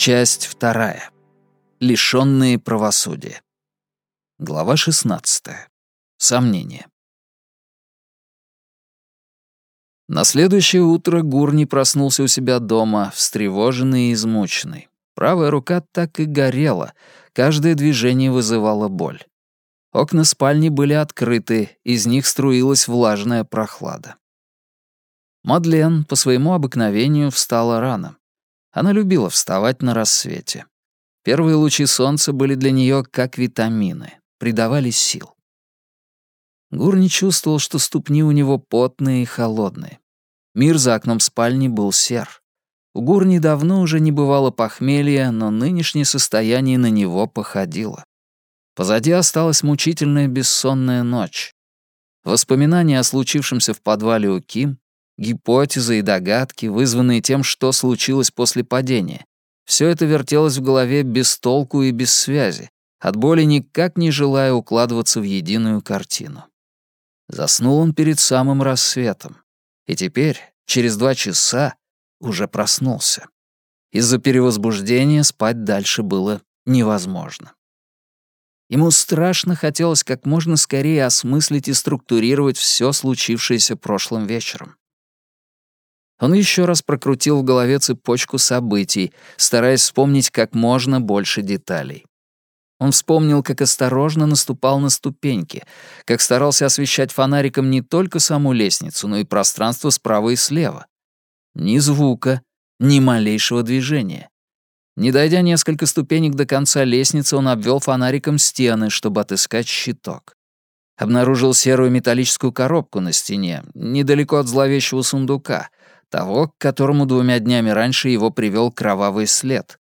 Часть вторая. Лишённые правосудия. Глава 16. Сомнения. На следующее утро Гурни проснулся у себя дома, встревоженный и измученный. Правая рука так и горела, каждое движение вызывало боль. Окна спальни были открыты, из них струилась влажная прохлада. Мадлен по своему обыкновению встала рано. Она любила вставать на рассвете. Первые лучи солнца были для нее как витамины, придавали сил. Гур не чувствовал, что ступни у него потные и холодные. Мир за окном спальни был сер. У Гурни давно уже не бывало похмелья, но нынешнее состояние на него походило. Позади осталась мучительная бессонная ночь. Воспоминания о случившемся в подвале у Ким, гипотезы и догадки, вызванные тем, что случилось после падения. Все это вертелось в голове без толку и без связи, от боли никак не желая укладываться в единую картину. Заснул он перед самым рассветом. И теперь, через два часа, уже проснулся. Из-за перевозбуждения спать дальше было невозможно. Ему страшно хотелось как можно скорее осмыслить и структурировать все случившееся прошлым вечером. Он еще раз прокрутил в голове цепочку событий, стараясь вспомнить как можно больше деталей. Он вспомнил, как осторожно наступал на ступеньки, как старался освещать фонариком не только саму лестницу, но и пространство справа и слева. Ни звука, ни малейшего движения. Не дойдя несколько ступенек до конца лестницы, он обвел фонариком стены, чтобы отыскать щиток. Обнаружил серую металлическую коробку на стене, недалеко от зловещего сундука — того, к которому двумя днями раньше его привел кровавый след.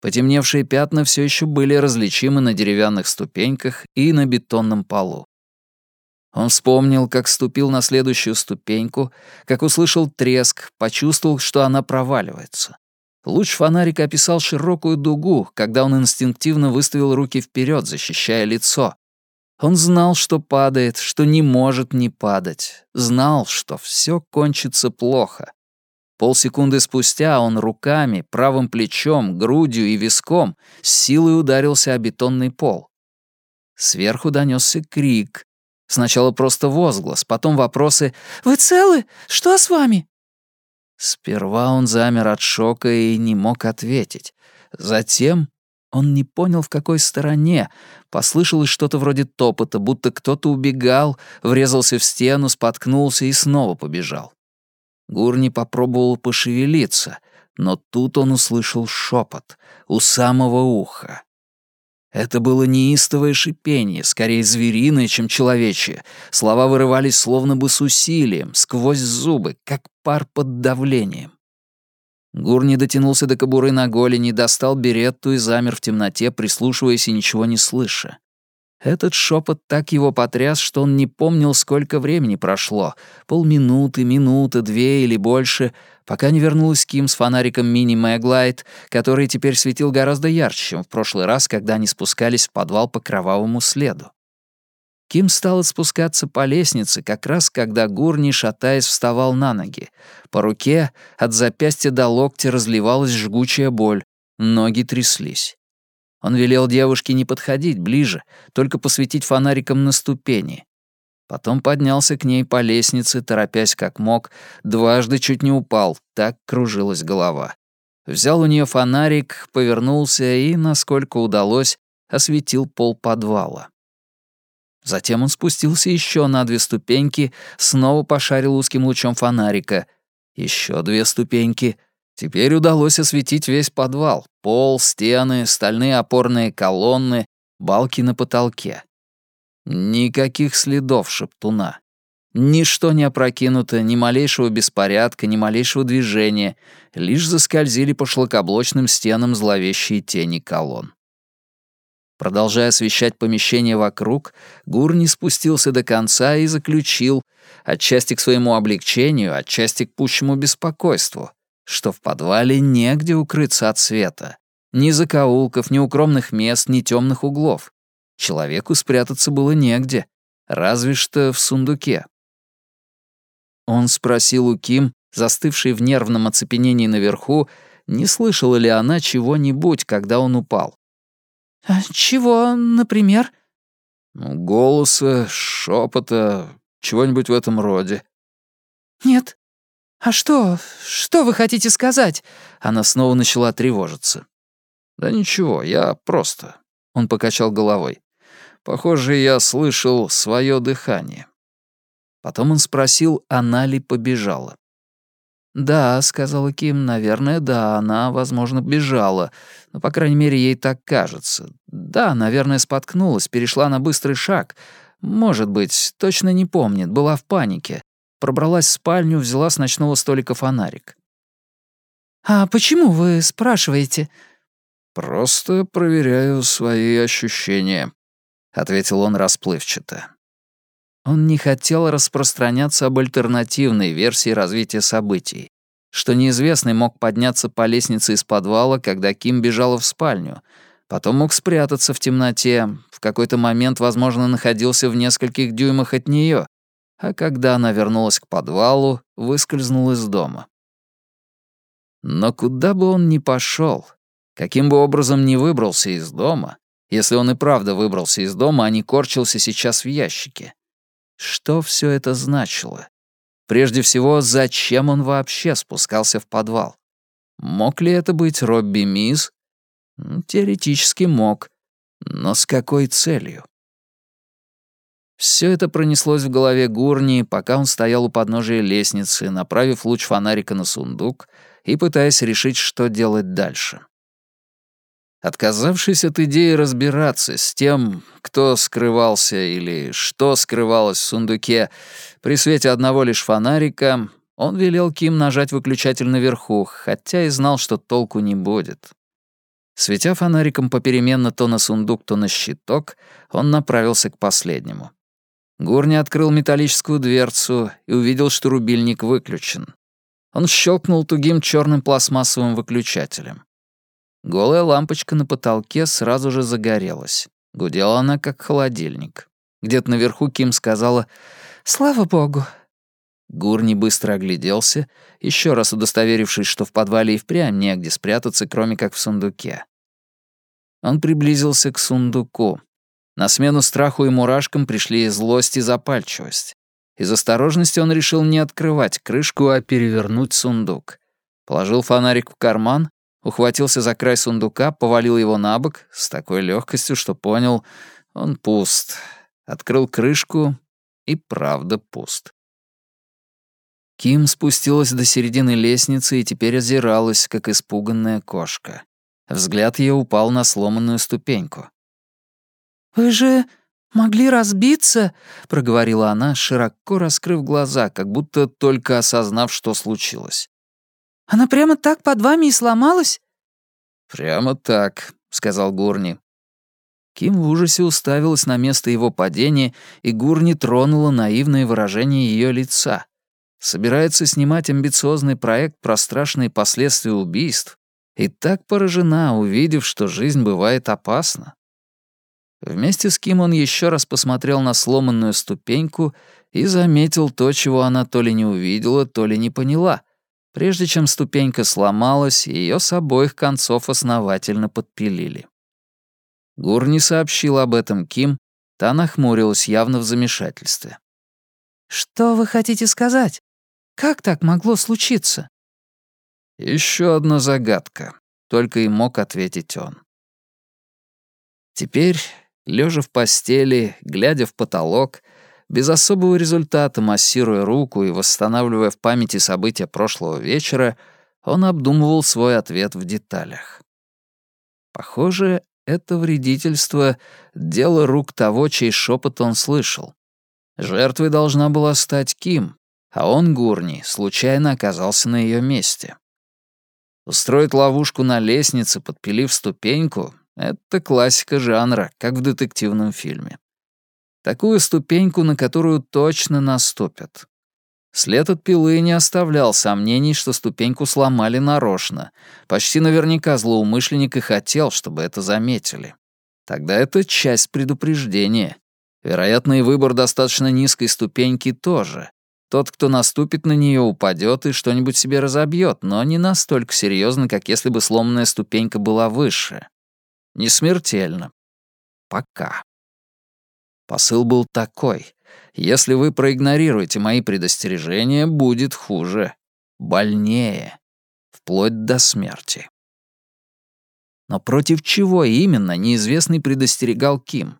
Потемневшие пятна все еще были различимы на деревянных ступеньках и на бетонном полу. Он вспомнил, как ступил на следующую ступеньку, как услышал треск, почувствовал, что она проваливается. Луч фонарика описал широкую дугу, когда он инстинктивно выставил руки вперед, защищая лицо. Он знал, что падает, что не может не падать. Знал, что все кончится плохо. Полсекунды спустя он руками, правым плечом, грудью и виском с силой ударился о бетонный пол. Сверху донесся крик. Сначала просто возглас, потом вопросы «Вы целы? Что с вами?» Сперва он замер от шока и не мог ответить. Затем он не понял, в какой стороне. Послышалось что-то вроде топота, будто кто-то убегал, врезался в стену, споткнулся и снова побежал. Гурни попробовал пошевелиться, но тут он услышал шепот у самого уха. Это было неистовое шипение, скорее звериное, чем человечье. Слова вырывались словно бы с усилием, сквозь зубы, как пар под давлением. Гурни дотянулся до кобуры на голени, достал беретту и замер в темноте, прислушиваясь и ничего не слыша. Этот шепот так его потряс, что он не помнил, сколько времени прошло. Полминуты, минуты, две или больше, пока не вернулась Ким с фонариком мини Мэглайт, который теперь светил гораздо ярче, чем в прошлый раз, когда они спускались в подвал по кровавому следу. Ким стала спускаться по лестнице, как раз когда Гурни, шатаясь, вставал на ноги. По руке от запястья до локтя разливалась жгучая боль, ноги тряслись. Он велел девушке не подходить ближе, только посветить фонариком на ступени. Потом поднялся к ней по лестнице, торопясь как мог, дважды чуть не упал, так кружилась голова. Взял у нее фонарик, повернулся и, насколько удалось, осветил пол подвала. Затем он спустился еще на две ступеньки, снова пошарил узким лучом фонарика. Еще две ступеньки — Теперь удалось осветить весь подвал. Пол, стены, стальные опорные колонны, балки на потолке. Никаких следов шептуна. Ничто не опрокинуто, ни малейшего беспорядка, ни малейшего движения, лишь заскользили по шлакоблочным стенам зловещие тени колонн. Продолжая освещать помещение вокруг, Гурни спустился до конца и заключил, отчасти к своему облегчению, отчасти к пущему беспокойству что в подвале негде укрыться от света. Ни закоулков, ни укромных мест, ни темных углов. Человеку спрятаться было негде, разве что в сундуке. Он спросил у Ким, застывшей в нервном оцепенении наверху, не слышала ли она чего-нибудь, когда он упал. «А «Чего, например?» «Ну, голоса, шепота, чего-нибудь в этом роде». «Нет. А что, что вы хотите сказать?» Она снова начала тревожиться. «Да ничего, я просто...» Он покачал головой. «Похоже, я слышал свое дыхание». Потом он спросил, она ли побежала. «Да», — сказала Ким, — «наверное, да, она, возможно, бежала. Но, по крайней мере, ей так кажется. Да, наверное, споткнулась, перешла на быстрый шаг. Может быть, точно не помнит, была в панике. Пробралась в спальню, взяла с ночного столика фонарик». «А почему вы спрашиваете?» «Просто проверяю свои ощущения», — ответил он расплывчато. Он не хотел распространяться об альтернативной версии развития событий, что неизвестный мог подняться по лестнице из подвала, когда Ким бежала в спальню, потом мог спрятаться в темноте, в какой-то момент, возможно, находился в нескольких дюймах от нее, а когда она вернулась к подвалу, выскользнул из дома. Но куда бы он ни пошел, каким бы образом ни выбрался из дома, если он и правда выбрался из дома, а не корчился сейчас в ящике, что все это значило? Прежде всего, зачем он вообще спускался в подвал? Мог ли это быть Робби Миз? Теоретически мог. Но с какой целью? Все это пронеслось в голове Гурни, пока он стоял у подножия лестницы, направив луч фонарика на сундук и пытаясь решить, что делать дальше. Отказавшись от идеи разбираться с тем, кто скрывался или что скрывалось в сундуке, при свете одного лишь фонарика, он велел Ким нажать выключатель наверху, хотя и знал, что толку не будет. Светя фонариком попеременно то на сундук, то на щиток, он направился к последнему. Гурни открыл металлическую дверцу и увидел, что рубильник выключен. Он щелкнул тугим черным пластмассовым выключателем. Голая лампочка на потолке сразу же загорелась. Гудела она, как холодильник. Где-то наверху Ким сказала «Слава богу». Гурни быстро огляделся, еще раз удостоверившись, что в подвале и впрямь негде спрятаться, кроме как в сундуке. Он приблизился к сундуку. На смену страху и мурашкам пришли злость и запальчивость. Из осторожности он решил не открывать крышку, а перевернуть сундук. Положил фонарик в карман ухватился за край сундука, повалил его на бок с такой легкостью, что понял, он пуст. Открыл крышку и правда пуст. Ким спустилась до середины лестницы и теперь озиралась, как испуганная кошка. Взгляд ее упал на сломанную ступеньку. «Вы же могли разбиться?» — проговорила она, широко раскрыв глаза, как будто только осознав, что случилось. Она прямо так под вами и сломалась?» «Прямо так», — сказал Гурни. Ким в ужасе уставилась на место его падения, и Гурни тронула наивное выражение ее лица. Собирается снимать амбициозный проект про страшные последствия убийств, и так поражена, увидев, что жизнь бывает опасна. Вместе с Ким он еще раз посмотрел на сломанную ступеньку и заметил то, чего она то ли не увидела, то ли не поняла. Прежде чем ступенька сломалась, ее с обоих концов основательно подпилили. Гур не сообщил об этом Ким, та нахмурилась явно в замешательстве. «Что вы хотите сказать? Как так могло случиться?» Еще одна загадка», — только и мог ответить он. Теперь, лежа в постели, глядя в потолок, без особого результата массируя руку и восстанавливая в памяти события прошлого вечера, он обдумывал свой ответ в деталях. Похоже, это вредительство — дело рук того, чей шепот он слышал. Жертвой должна была стать Ким, а он, Гурни, случайно оказался на ее месте. Устроить ловушку на лестнице, подпилив ступеньку — это классика жанра, как в детективном фильме. Такую ступеньку, на которую точно наступят. След от пилы не оставлял сомнений, что ступеньку сломали нарочно. Почти наверняка злоумышленник и хотел, чтобы это заметили. Тогда это часть предупреждения. Вероятно, и выбор достаточно низкой ступеньки тоже. Тот, кто наступит на нее, упадет и что-нибудь себе разобьет, но не настолько серьезно, как если бы сломанная ступенька была выше. Не смертельно. Пока. Посыл был такой. Если вы проигнорируете мои предостережения, будет хуже. Больнее. Вплоть до смерти. Но против чего именно неизвестный предостерегал Ким?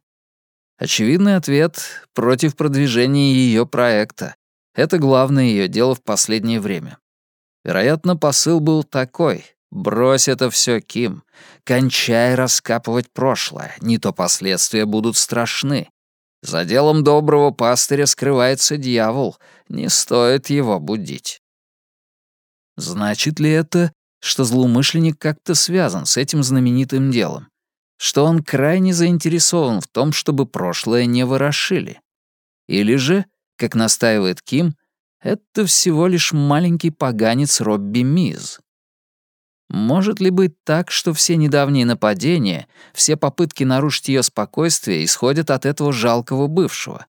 Очевидный ответ — против продвижения ее проекта. Это главное ее дело в последнее время. Вероятно, посыл был такой. «Брось это все, Ким. Кончай раскапывать прошлое, не то последствия будут страшны. За делом доброго пастыря скрывается дьявол, не стоит его будить». Значит ли это, что злоумышленник как-то связан с этим знаменитым делом? что он крайне заинтересован в том, чтобы прошлое не ворошили. Или же, как настаивает Ким, это всего лишь маленький поганец Робби Миз. Может ли быть так, что все недавние нападения, все попытки нарушить ее спокойствие исходят от этого жалкого бывшего?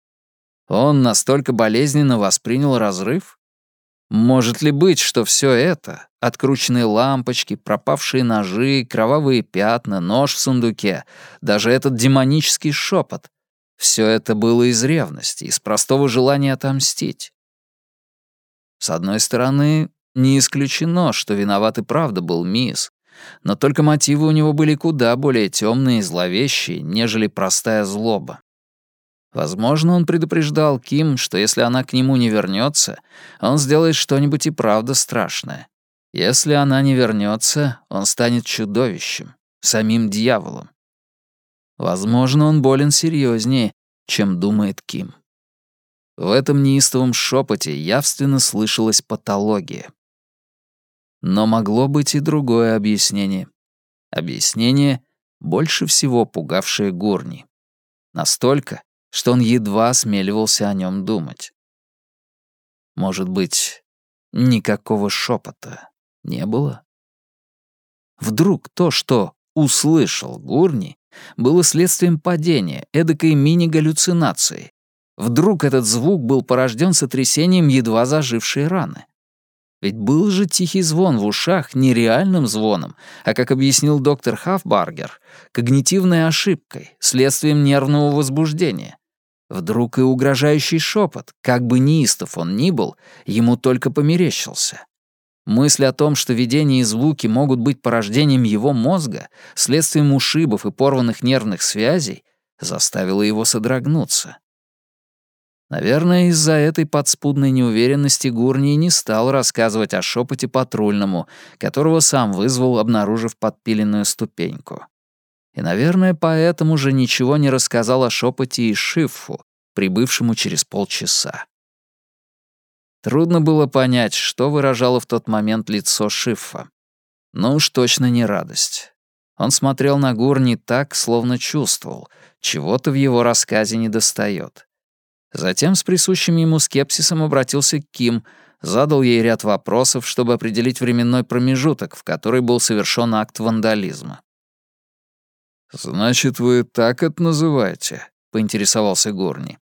Он настолько болезненно воспринял разрыв? Может ли быть, что все это — открученные лампочки, пропавшие ножи, кровавые пятна, нож в сундуке, даже этот демонический шепот — все это было из ревности, из простого желания отомстить? С одной стороны, не исключено, что виноват и правда был Мисс, но только мотивы у него были куда более темные и зловещие, нежели простая злоба. Возможно, он предупреждал Ким, что если она к нему не вернется, он сделает что-нибудь и правда страшное. Если она не вернется, он станет чудовищем, самим дьяволом. Возможно, он болен серьезнее, чем думает Ким. В этом неистовом шепоте явственно слышалась патология. Но могло быть и другое объяснение. Объяснение, больше всего пугавшее Гурни. Настолько, что он едва осмеливался о нем думать. Может быть, никакого шепота не было? Вдруг то, что услышал Гурни, было следствием падения, эдакой мини-галлюцинации. Вдруг этот звук был порожден сотрясением едва зажившей раны. Ведь был же тихий звон в ушах нереальным звоном, а, как объяснил доктор Хафбаргер, когнитивной ошибкой, следствием нервного возбуждения. Вдруг и угрожающий шепот, как бы неистов он ни был, ему только померещился. Мысль о том, что видения и звуки могут быть порождением его мозга, следствием ушибов и порванных нервных связей, заставила его содрогнуться. Наверное, из-за этой подспудной неуверенности Гурни не стал рассказывать о шепоте патрульному, которого сам вызвал, обнаружив подпиленную ступеньку. И, наверное, поэтому же ничего не рассказал о шепоте и Шиффу, прибывшему через полчаса. Трудно было понять, что выражало в тот момент лицо Шиффа. Но уж точно не радость. Он смотрел на Гурни так, словно чувствовал, чего-то в его рассказе недостает. Затем с присущим ему скепсисом обратился к Ким, задал ей ряд вопросов, чтобы определить временной промежуток, в который был совершен акт вандализма. «Значит, вы так это называете?» — поинтересовался Горни.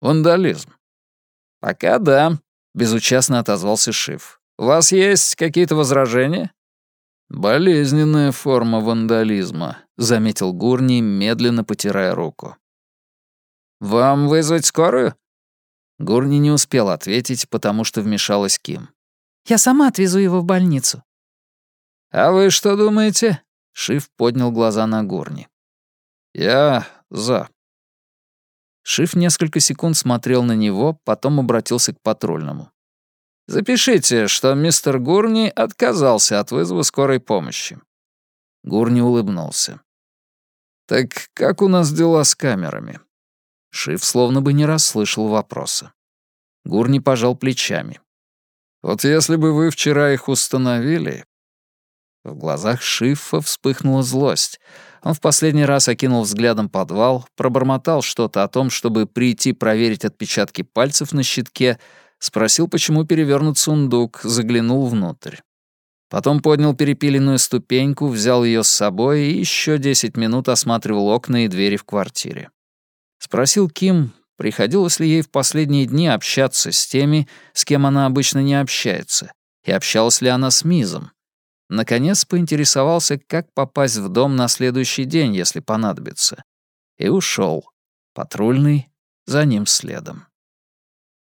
«Вандализм». «Пока да», — безучастно отозвался Шиф. «У вас есть какие-то возражения?» «Болезненная форма вандализма», — заметил Гурни, медленно потирая руку. «Вам вызвать скорую?» Гурни не успел ответить, потому что вмешалась Ким. «Я сама отвезу его в больницу». «А вы что думаете?» Шиф поднял глаза на Гурни. «Я за». Шиф несколько секунд смотрел на него, потом обратился к патрульному. «Запишите, что мистер Гурни отказался от вызова скорой помощи». Гурни улыбнулся. «Так как у нас дела с камерами?» Шиф словно бы не расслышал вопроса. Гурни пожал плечами. «Вот если бы вы вчера их установили...» В глазах Шифа вспыхнула злость. Он в последний раз окинул взглядом подвал, пробормотал что-то о том, чтобы прийти проверить отпечатки пальцев на щитке, спросил, почему перевернут сундук, заглянул внутрь. Потом поднял перепиленную ступеньку, взял ее с собой и еще десять минут осматривал окна и двери в квартире. Спросил Ким, приходилось ли ей в последние дни общаться с теми, с кем она обычно не общается, и общалась ли она с Мизом. Наконец поинтересовался, как попасть в дом на следующий день, если понадобится. И ушел. Патрульный за ним следом.